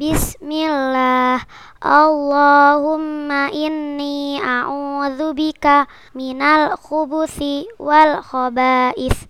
Bismillah. Allahumma inni a'udzubika minal khubuthi wal khaba'is.